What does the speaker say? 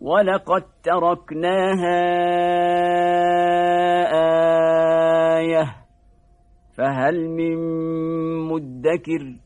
ولقد تركناها آية فهل من مدكر